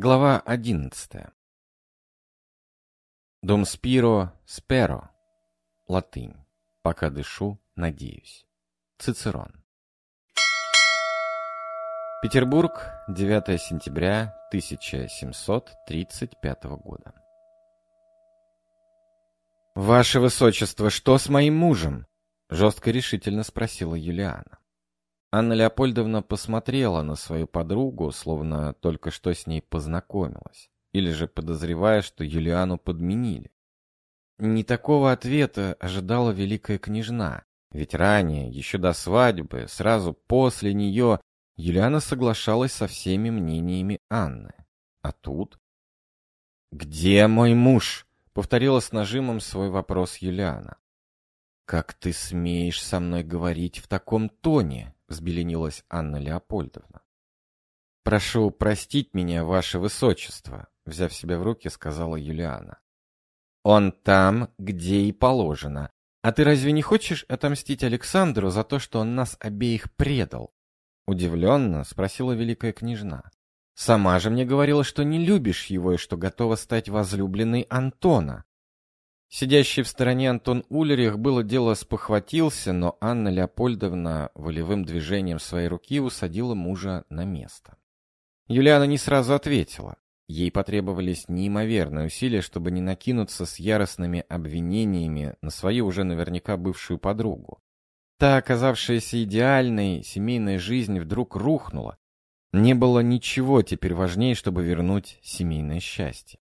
Глава одиннадцатая. Дом Спиро, Сперо. Латынь. Пока дышу, надеюсь. Цицерон. Петербург, 9 сентября 1735 года. «Ваше Высочество, что с моим мужем?» — жестко решительно спросила Юлиана. Анна Леопольдовна посмотрела на свою подругу, словно только что с ней познакомилась, или же подозревая, что Юлиану подменили. Не такого ответа ожидала великая княжна, ведь ранее, еще до свадьбы, сразу после нее, Юлиана соглашалась со всеми мнениями Анны. А тут... «Где мой муж?» — повторила с нажимом свой вопрос Юлиана. «Как ты смеешь со мной говорить в таком тоне?» — взбеленилась Анна Леопольдовна. «Прошу простить меня, ваше высочество», — взяв себя в руки, сказала Юлиана. «Он там, где и положено. А ты разве не хочешь отомстить Александру за то, что он нас обеих предал?» Удивленно спросила великая княжна. «Сама же мне говорила, что не любишь его и что готова стать возлюбленной Антона. Сидящий в стороне Антон Улерих было дело спохватился, но Анна Леопольдовна волевым движением своей руки усадила мужа на место. Юлиана не сразу ответила. Ей потребовались неимоверные усилия, чтобы не накинуться с яростными обвинениями на свою уже наверняка бывшую подругу. Та, оказавшаяся идеальной, семейная жизнь вдруг рухнула. Не было ничего теперь важнее, чтобы вернуть семейное счастье.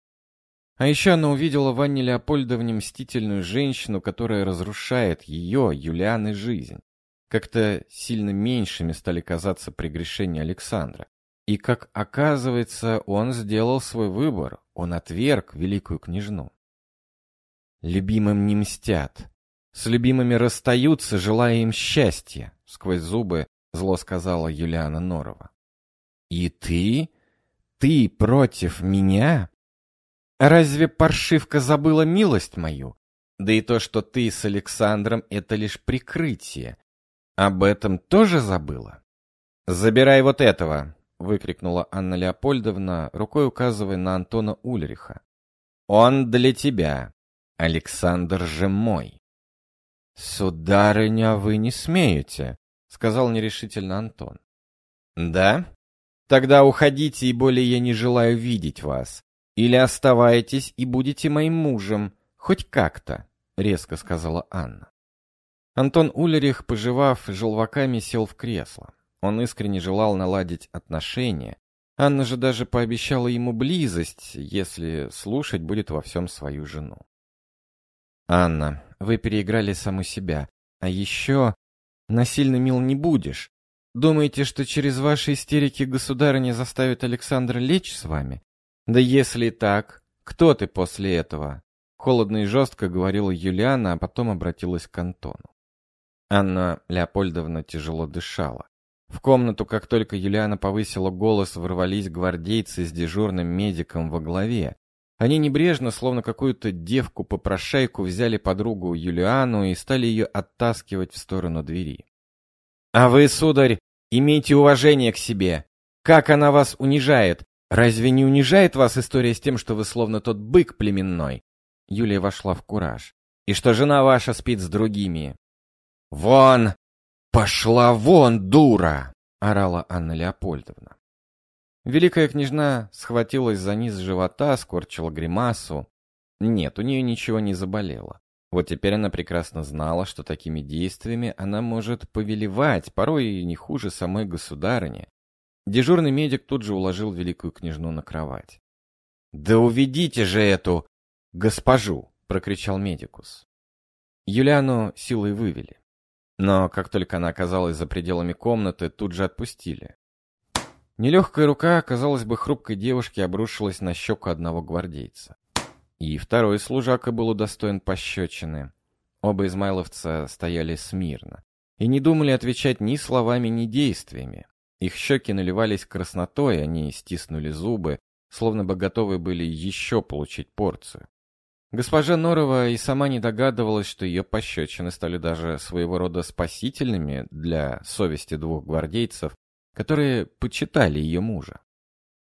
А еще она увидела в Анне Леопольдовне мстительную женщину, которая разрушает ее, Юлианы, жизнь. Как-то сильно меньшими стали казаться прегрешения Александра. И, как оказывается, он сделал свой выбор, он отверг великую княжну. «Любимым не мстят. С любимыми расстаются, желая им счастья», — сквозь зубы зло сказала Юлиана Норова. «И ты? Ты против меня?» Разве паршивка забыла милость мою? Да и то, что ты с Александром, это лишь прикрытие. Об этом тоже забыла? Забирай вот этого, выкрикнула Анна Леопольдовна, рукой указывая на Антона Ульриха. Он для тебя. Александр же мой. Сударыня, вы не смеете, сказал нерешительно Антон. Да? Тогда уходите, и более я не желаю видеть вас. Или оставайтесь и будете моим мужем, хоть как-то, резко сказала Анна. Антон Улерих, пожевав желваками, сел в кресло. Он искренне желал наладить отношения. Анна же даже пообещала ему близость, если слушать будет во всем свою жену. «Анна, вы переиграли саму себя. А еще насильно мил не будешь. Думаете, что через ваши истерики государыня заставит Александра лечь с вами? Да если так, кто ты после этого? Холодно и жестко говорила Юлиана, а потом обратилась к Антону. Анна Леопольдовна тяжело дышала. В комнату, как только Юлиана повысила голос, ворвались гвардейцы с дежурным медиком во главе. Они небрежно, словно какую-то девку-попрошайку, взяли подругу Юлиану и стали ее оттаскивать в сторону двери. «А вы, сударь, имейте уважение к себе! Как она вас унижает! Разве не унижает вас история с тем, что вы словно тот бык племенной? Юлия вошла в кураж. И что жена ваша спит с другими. Вон! Пошла вон, дура! орала Анна Леопольдовна. Великая княжна схватилась за низ живота, скорчила гримасу. Нет, у нее ничего не заболело. Вот теперь она прекрасно знала, что такими действиями она может повелевать, порой и не хуже самой государыни. Дежурный медик тут же уложил великую княжну на кровать. «Да уведите же эту госпожу!» — прокричал медикус. Юлиану силой вывели. Но как только она оказалась за пределами комнаты, тут же отпустили. Нелегкая рука, казалось бы, хрупкой девушки обрушилась на щеку одного гвардейца. И второй служака был удостоен пощечины. Оба измайловца стояли смирно и не думали отвечать ни словами, ни действиями. Их щеки наливались краснотой, они стиснули зубы, словно бы готовы были еще получить порцию. Госпожа Норова и сама не догадывалась, что ее пощечины стали даже своего рода спасительными для совести двух гвардейцев, которые почитали ее мужа.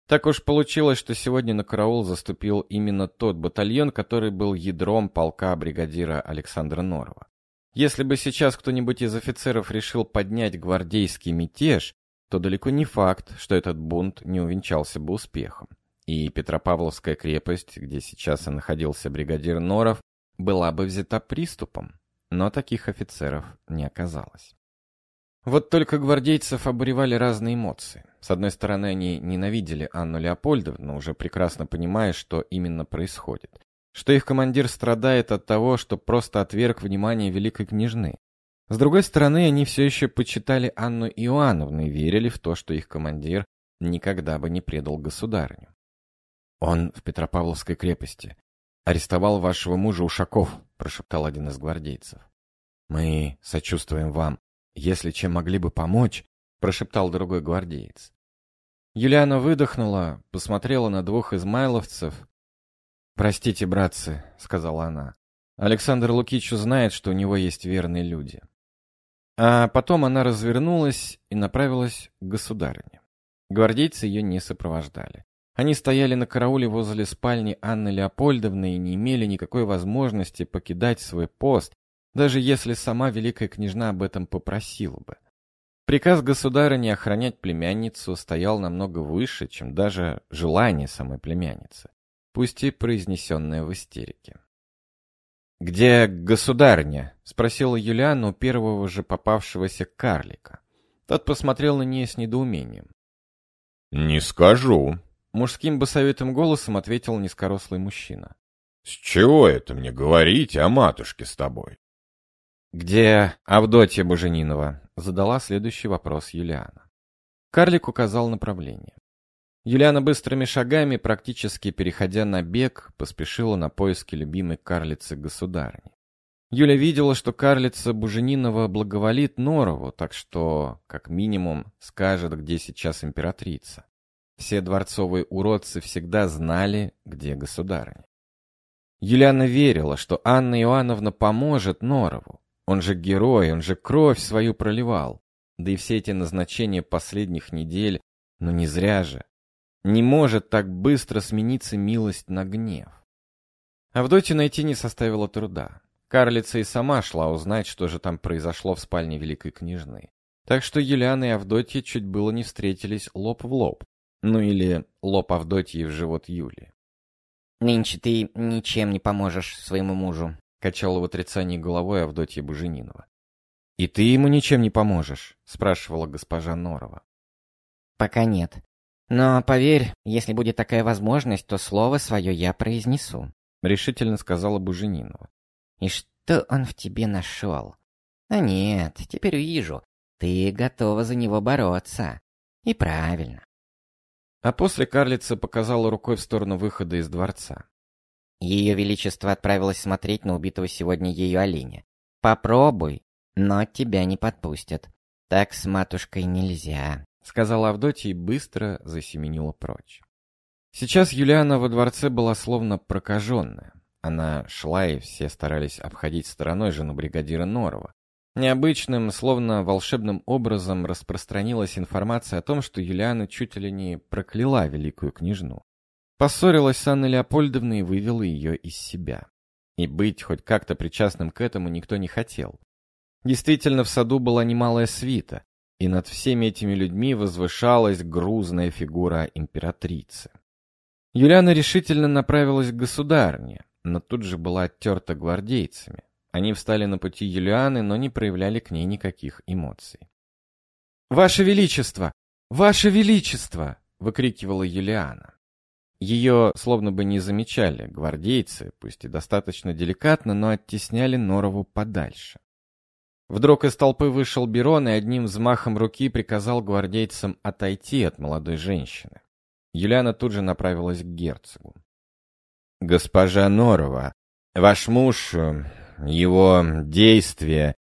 Так уж получилось, что сегодня на караул заступил именно тот батальон, который был ядром полка бригадира Александра Норова. Если бы сейчас кто-нибудь из офицеров решил поднять гвардейский мятеж, то далеко не факт, что этот бунт не увенчался бы успехом. И Петропавловская крепость, где сейчас и находился бригадир Норов, была бы взята приступом. Но таких офицеров не оказалось. Вот только гвардейцев обуревали разные эмоции. С одной стороны, они ненавидели Анну Леопольдовну, уже прекрасно понимая, что именно происходит. Что их командир страдает от того, что просто отверг внимание великой княжны. С другой стороны, они все еще почитали Анну Иоанновну и верили в то, что их командир никогда бы не предал государню. «Он в Петропавловской крепости. Арестовал вашего мужа Ушаков», — прошептал один из гвардейцев. «Мы сочувствуем вам. Если чем могли бы помочь, прошептал другой гвардеец. Юлиана выдохнула, посмотрела на двух измайловцев. «Простите, братцы», — сказала она. «Александр Лукич узнает, что у него есть верные люди». А потом она развернулась и направилась к государине. Гвардейцы ее не сопровождали. Они стояли на карауле возле спальни Анны Леопольдовны и не имели никакой возможности покидать свой пост, даже если сама великая княжна об этом попросила бы. Приказ государыни охранять племянницу стоял намного выше, чем даже желание самой племянницы, пусть и произнесенное в истерике. «Где государня?» — спросила Юлиана у первого же попавшегося карлика. Тот посмотрел на нее с недоумением. «Не скажу», — мужским басовитым голосом ответил низкорослый мужчина. «С чего это мне говорить о матушке с тобой?» «Где Авдотья Буженинова?» — задала следующий вопрос Юлиана. Карлик указал направление. Юлиана быстрыми шагами, практически переходя на бег, поспешила на поиски любимой карлицы-государни. Юля видела, что карлица Буженинова благоволит Норову, так что, как минимум, скажет, где сейчас императрица. Все дворцовые уродцы всегда знали, где государыня. Юлиана верила, что Анна Иоанновна поможет Норову, он же герой, он же кровь свою проливал. Да и все эти назначения последних недель, ну не зря же. Не может так быстро смениться милость на гнев. Авдотью найти не составило труда. Карлица и сама шла узнать, что же там произошло в спальне великой княжны. Так что Юлиана и Авдотья чуть было не встретились лоб в лоб. Ну или лоб Авдотьи в живот Юли. «Нынче ты ничем не поможешь своему мужу», Качала в отрицании головой Авдотья Буженинова. «И ты ему ничем не поможешь?» — спрашивала госпожа Норова. «Пока нет. Но поверь, если будет такая возможность, то слово свое я произнесу», — решительно сказала Буженинова. «И что он в тебе нашел? А нет, теперь увижу. Ты готова за него бороться. И правильно». А после карлица показала рукой в сторону выхода из дворца. Ее Величество отправилось смотреть на убитого сегодня ее оленя. Попробуй, но тебя не подпустят. Так с матушкой нельзя», — сказала Авдотья и быстро засеменила прочь. Сейчас Юлиана во дворце была словно прокаженная. Она шла, и все старались обходить стороной жену бригадира Норова. Необычным, словно волшебным образом распространилась информация о том, что Юлиана чуть ли не прокляла великую княжну. Поссорилась с Анной Леопольдовной и вывела ее из себя. И быть хоть как-то причастным к этому никто не хотел. Действительно, в саду была немалая свита, и над всеми этими людьми возвышалась грузная фигура императрицы. Юлиана решительно направилась к государне, но тут же была оттерта гвардейцами. Они встали на пути Юлианы, но не проявляли к ней никаких эмоций. «Ваше Величество! Ваше Величество!» — выкрикивала Юлиана. Ее словно бы не замечали гвардейцы, пусть и достаточно деликатно, но оттесняли Норову подальше. Вдруг из толпы вышел Берон и одним взмахом руки приказал гвардейцам отойти от молодой женщины. Юлиана тут же направилась к герцогу. «Госпожа Норова, ваш муж, э, его действия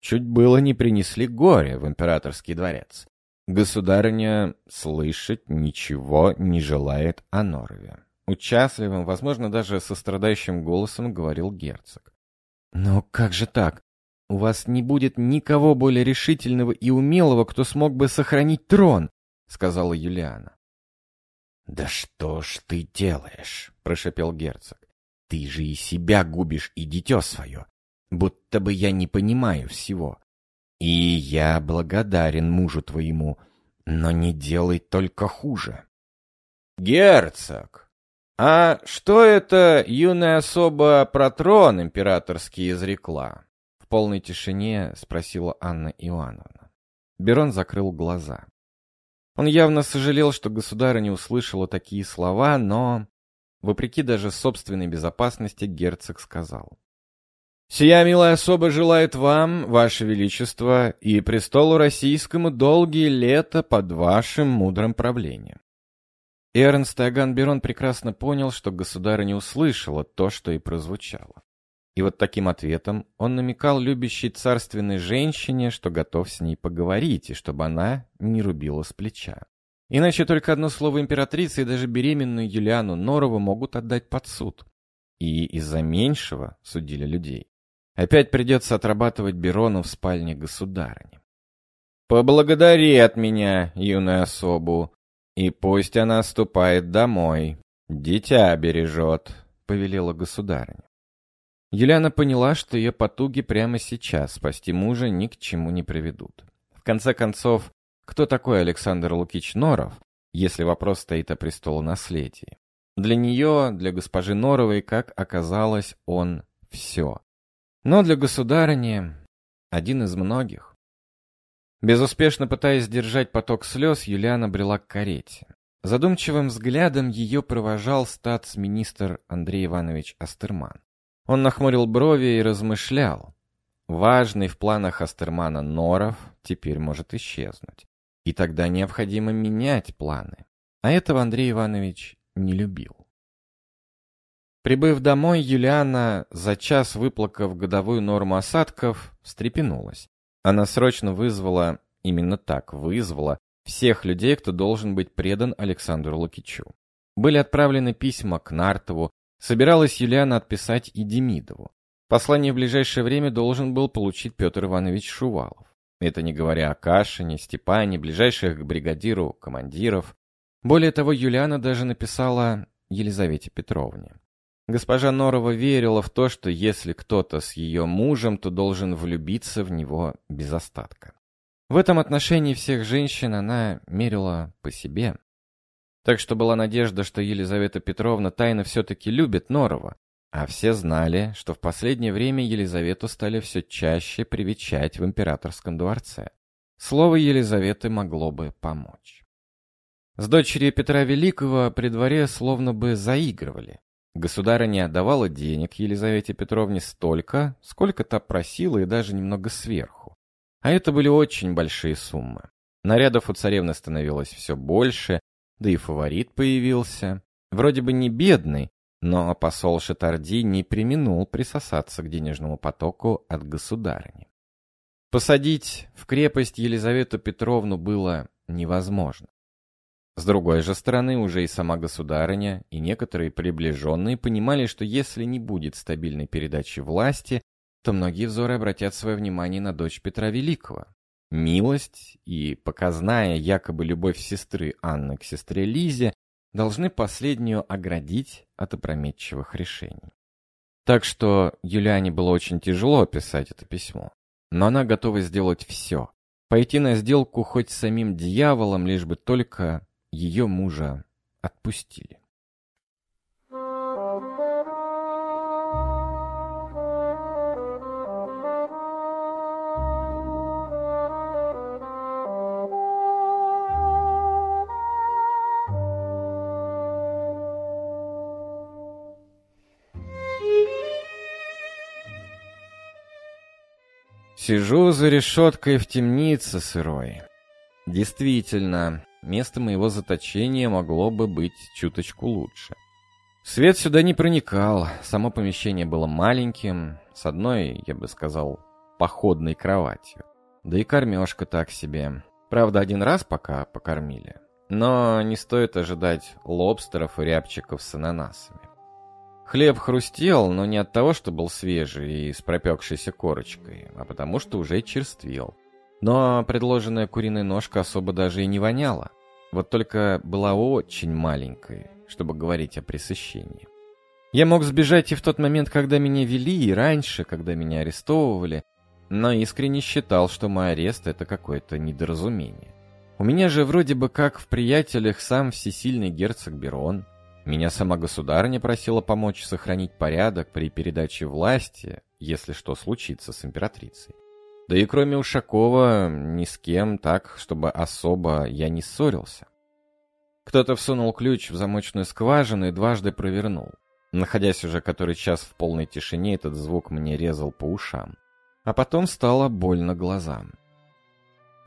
чуть было не принесли горе в императорский дворец. Государыня слышать ничего не желает о Норове. Участливым, возможно, даже сострадающим голосом говорил герцог. «Но как же так? У вас не будет никого более решительного и умелого, кто смог бы сохранить трон», — сказала Юлиана. «Да что ж ты делаешь?» — прошепел герцог. «Ты же и себя губишь, и дитё свое. Будто бы я не понимаю всего. И я благодарен мужу твоему, но не делай только хуже». «Герцог, а что это юная особа про трон императорский изрекла?» В полной тишине спросила Анна Иоанновна. Берон закрыл глаза. Он явно сожалел, что государыня услышала такие слова, но, вопреки даже собственной безопасности, герцог сказал. «Сия милая особа желает вам, ваше величество, и престолу российскому долгие лета под вашим мудрым правлением». Эрнст Аган Берон прекрасно понял, что государыня услышала то, что и прозвучало. И вот таким ответом он намекал любящей царственной женщине, что готов с ней поговорить, и чтобы она не рубила с плеча. Иначе только одно слово императрицы и даже беременную Юлиану Норову могут отдать под суд. И из-за меньшего судили людей. Опять придется отрабатывать Берону в спальне государыни. «Поблагодари от меня, юную особу, и пусть она ступает домой. Дитя бережет», — повелела государыня. Юлиана поняла, что ее потуги прямо сейчас спасти мужа ни к чему не приведут. В конце концов, кто такой Александр Лукич Норов, если вопрос стоит о престолонаследии? Для нее, для госпожи Норовой, как оказалось, он все. Но для государыни один из многих. Безуспешно пытаясь сдержать поток слез, Юлиана брела к карете. Задумчивым взглядом ее провожал статс-министр Андрей Иванович Астерман. Он нахмурил брови и размышлял. Важный в планах Астермана Норов теперь может исчезнуть. И тогда необходимо менять планы. А этого Андрей Иванович не любил. Прибыв домой, Юлиана, за час выплакав годовую норму осадков, встрепенулась. Она срочно вызвала, именно так вызвала, всех людей, кто должен быть предан Александру Лукичу. Были отправлены письма к Нартову, Собиралась Юлиана отписать и Демидову. Послание в ближайшее время должен был получить Петр Иванович Шувалов. Это не говоря о Кашине, Степане, ближайших к бригадиру командиров. Более того, Юлиана даже написала Елизавете Петровне. Госпожа Норова верила в то, что если кто-то с ее мужем, то должен влюбиться в него без остатка. В этом отношении всех женщин она мерила по себе. Так что была надежда, что Елизавета Петровна тайно все-таки любит Норова. А все знали, что в последнее время Елизавету стали все чаще привечать в императорском дворце. Слово Елизаветы могло бы помочь. С дочерью Петра Великого при дворе словно бы заигрывали. Государыня давала денег Елизавете Петровне столько, сколько та просила и даже немного сверху. А это были очень большие суммы. Нарядов у царевны становилось все больше, да и фаворит появился. Вроде бы не бедный, но посол Шатарди не применул присосаться к денежному потоку от государыни. Посадить в крепость Елизавету Петровну было невозможно. С другой же стороны, уже и сама государыня, и некоторые приближенные понимали, что если не будет стабильной передачи власти, то многие взоры обратят свое внимание на дочь Петра Великого. Милость и показная якобы любовь сестры Анны к сестре Лизе должны последнюю оградить от опрометчивых решений. Так что Юлиане было очень тяжело описать это письмо. Но она готова сделать все. Пойти на сделку хоть с самим дьяволом, лишь бы только ее мужа отпустили. Сижу за решеткой в темнице сырой. Действительно, место моего заточения могло бы быть чуточку лучше. Свет сюда не проникал, само помещение было маленьким, с одной, я бы сказал, походной кроватью. Да и кормежка так себе. Правда, один раз пока покормили. Но не стоит ожидать лобстеров и рябчиков с ананасами. Хлеб хрустел, но не от того, что был свежий и с пропекшейся корочкой, а потому что уже черствел. Но предложенная куриная ножка особо даже и не воняла. Вот только была очень маленькой, чтобы говорить о пресыщении. Я мог сбежать и в тот момент, когда меня вели, и раньше, когда меня арестовывали, но искренне считал, что мой арест — это какое-то недоразумение. У меня же вроде бы как в приятелях сам всесильный герцог Берон. Меня сама государыня просила помочь сохранить порядок при передаче власти, если что случится с императрицей. Да и кроме Ушакова, ни с кем так, чтобы особо я не ссорился. Кто-то всунул ключ в замочную скважину и дважды провернул. Находясь уже который час в полной тишине, этот звук мне резал по ушам. А потом стало больно глазам.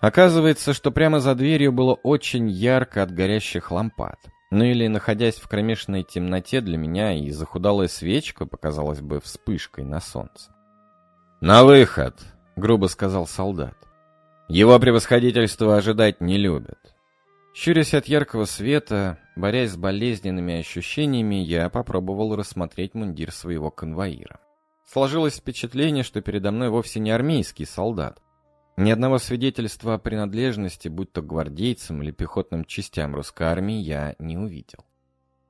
Оказывается, что прямо за дверью было очень ярко от горящих лампад. Ну или, находясь в кромешной темноте, для меня и захудалая свечка показалась бы вспышкой на солнце. «На выход!» — грубо сказал солдат. «Его превосходительство ожидать не любят». Щурясь от яркого света, борясь с болезненными ощущениями, я попробовал рассмотреть мундир своего конвоира. Сложилось впечатление, что передо мной вовсе не армейский солдат, ни одного свидетельства о принадлежности, будь то гвардейцам или пехотным частям русской армии, я не увидел.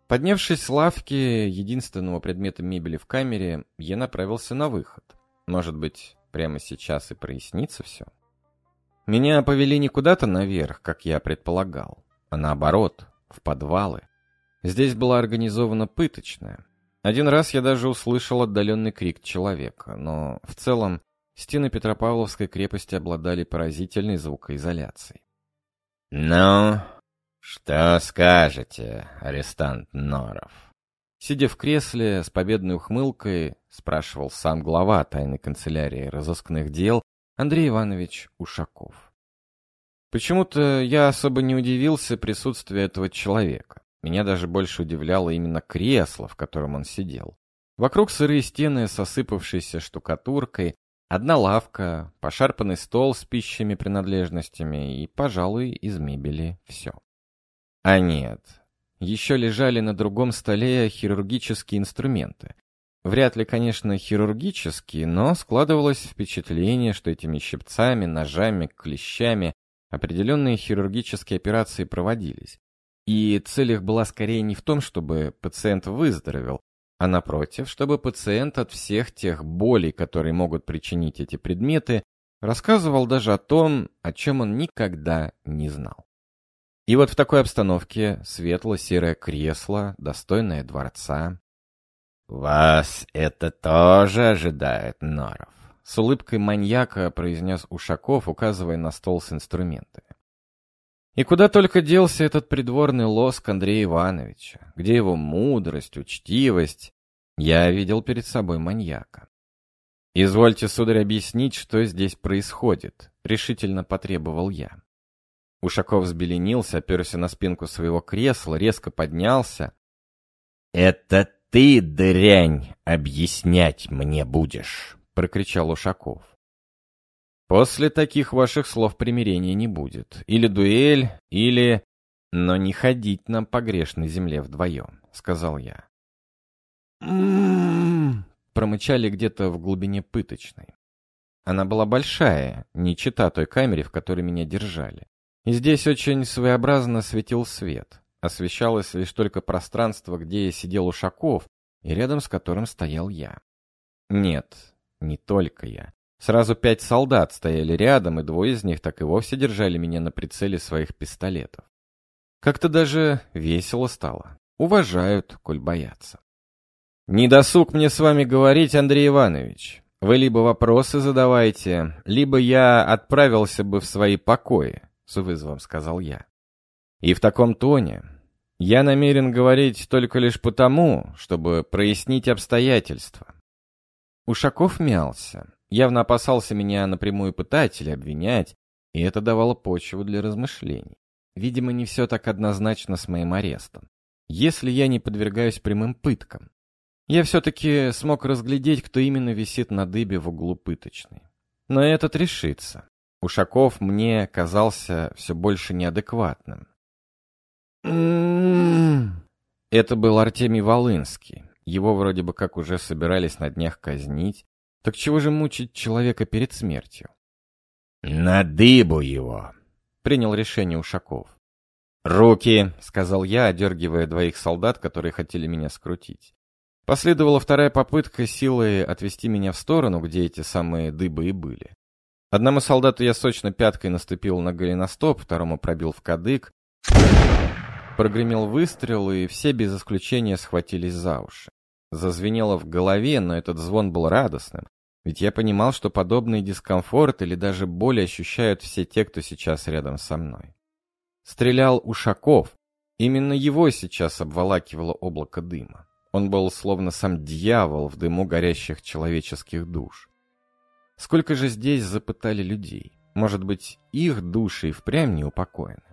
Поднявшись с лавки, единственного предмета мебели в камере, я направился на выход. Может быть, прямо сейчас и прояснится все? Меня повели не куда-то наверх, как я предполагал, а наоборот, в подвалы. Здесь была организована пыточная. Один раз я даже услышал отдаленный крик человека, но в целом Стены Петропавловской крепости обладали поразительной звукоизоляцией. «Ну, что скажете, арестант Норов?» Сидя в кресле с победной ухмылкой, спрашивал сам глава тайной канцелярии разыскных дел Андрей Иванович Ушаков. Почему-то я особо не удивился присутствию этого человека. Меня даже больше удивляло именно кресло, в котором он сидел. Вокруг сырые стены с осыпавшейся штукатуркой, Одна лавка, пошарпанный стол с пищими принадлежностями и, пожалуй, из мебели все. А нет, еще лежали на другом столе хирургические инструменты. Вряд ли, конечно, хирургические, но складывалось впечатление, что этими щипцами, ножами, клещами определенные хирургические операции проводились. И цель их была скорее не в том, чтобы пациент выздоровел, а напротив, чтобы пациент от всех тех болей, которые могут причинить эти предметы, рассказывал даже о том, о чем он никогда не знал. И вот в такой обстановке светло-серое кресло, достойное дворца. «Вас это тоже ожидает, Норов», — с улыбкой маньяка произнес Ушаков, указывая на стол с инструментами. И куда только делся этот придворный лоск Андрея Ивановича, где его мудрость, учтивость. Я видел перед собой маньяка. «Извольте, сударь, объяснить, что здесь происходит», — решительно потребовал я. Ушаков взбеленился, оперся на спинку своего кресла, резко поднялся. «Это ты, дрянь, объяснять мне будешь!» — прокричал Ушаков. После таких ваших слов примирения не будет. Или дуэль, или... Но не ходить нам по грешной земле вдвоем, сказал я. «М-м-м», промычали где-то в глубине пыточной. Она была большая, не чита той камере, в которой меня держали. И здесь очень своеобразно светил свет. Освещалось лишь только пространство, где сидел Ушаков, и рядом с которым стоял я. Нет, не только я. Сразу пять солдат стояли рядом, и двое из них так и вовсе держали меня на прицеле своих пистолетов. Как-то даже весело стало. Уважают, коль боятся. «Не досуг мне с вами говорить, Андрей Иванович. Вы либо вопросы задавайте, либо я отправился бы в свои покои», — с вызовом сказал я. «И в таком тоне я намерен говорить только лишь потому, чтобы прояснить обстоятельства». Ушаков мялся, явно опасался меня напрямую пытать или обвинять, и это давало почву для размышлений. Видимо, не все так однозначно с моим арестом. Если я не подвергаюсь прямым пыткам, я все-таки смог разглядеть, кто именно висит на дыбе в углу пыточной. Но этот решится. Ушаков мне казался все больше неадекватным. Это был Артемий Волынский. Его вроде бы как уже собирались на днях казнить, так чего же мучить человека перед смертью? «На дыбу его!» — принял решение Ушаков. «Руки!» — сказал я, одергивая двоих солдат, которые хотели меня скрутить. Последовала вторая попытка силой отвести меня в сторону, где эти самые дыбы и были. Одному солдату я сочно пяткой наступил на голеностоп, второму пробил в кадык. Прогремел выстрел, и все без исключения схватились за уши. Зазвенело в голове, но этот звон был радостным, ведь я понимал, что подобный дискомфорт или даже боль ощущают все те, кто сейчас рядом со мной. Стрелял Ушаков. Именно его сейчас обволакивало облако дыма. Он был словно сам дьявол в дыму горящих человеческих душ. Сколько же здесь запытали людей? Может быть, их души и впрямь не упокоены?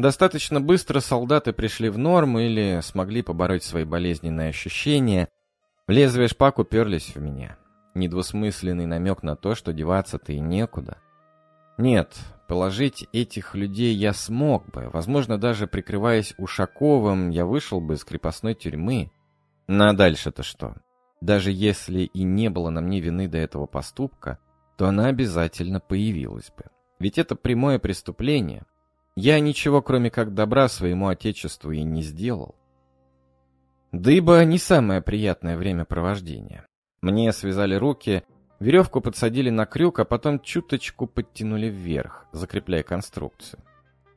Достаточно быстро солдаты пришли в норму или смогли побороть свои болезненные ощущения. Лезвия шпак уперлись в меня. Недвусмысленный намек на то, что деваться-то и некуда. Нет, положить этих людей я смог бы. Возможно, даже прикрываясь Ушаковым, я вышел бы из крепостной тюрьмы. Ну дальше-то что? Даже если и не было на мне вины до этого поступка, то она обязательно появилась бы. Ведь это прямое преступление. Я ничего, кроме как добра своему отечеству и не сделал. Дыба не самое приятное времяпровождение. Мне связали руки, веревку подсадили на крюк, а потом чуточку подтянули вверх, закрепляя конструкцию.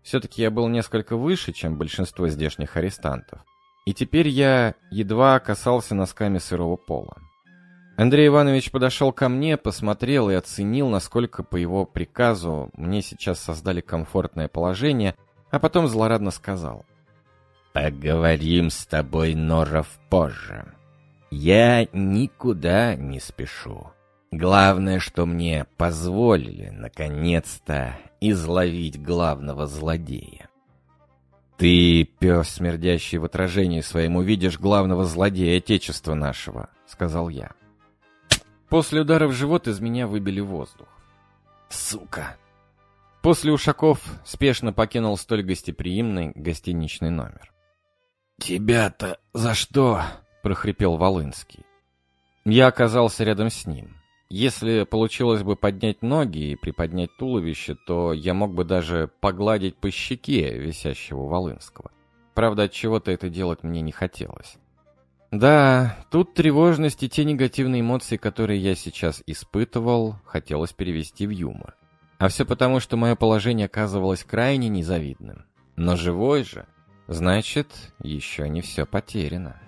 Все-таки я был несколько выше, чем большинство здешних арестантов. И теперь я едва касался носками сырого пола. Андрей Иванович подошел ко мне, посмотрел и оценил, насколько по его приказу мне сейчас создали комфортное положение, а потом злорадно сказал. «Поговорим с тобой, Норов, позже. Я никуда не спешу. Главное, что мне позволили, наконец-то, изловить главного злодея. «Ты, пес, смердящий в отражении своем, увидишь главного злодея Отечества нашего», — сказал я. После удара в живот из меня выбили воздух. «Сука!» После Ушаков спешно покинул столь гостеприимный гостиничный номер. «Тебя-то за что?» — прохрипел Волынский. Я оказался рядом с ним. Если получилось бы поднять ноги и приподнять туловище, то я мог бы даже погладить по щеке висящего Волынского. Правда, от чего-то это делать мне не хотелось. Да, тут тревожность и те негативные эмоции, которые я сейчас испытывал, хотелось перевести в юмор. А все потому, что мое положение оказывалось крайне незавидным. Но живой же, значит, еще не все потеряно.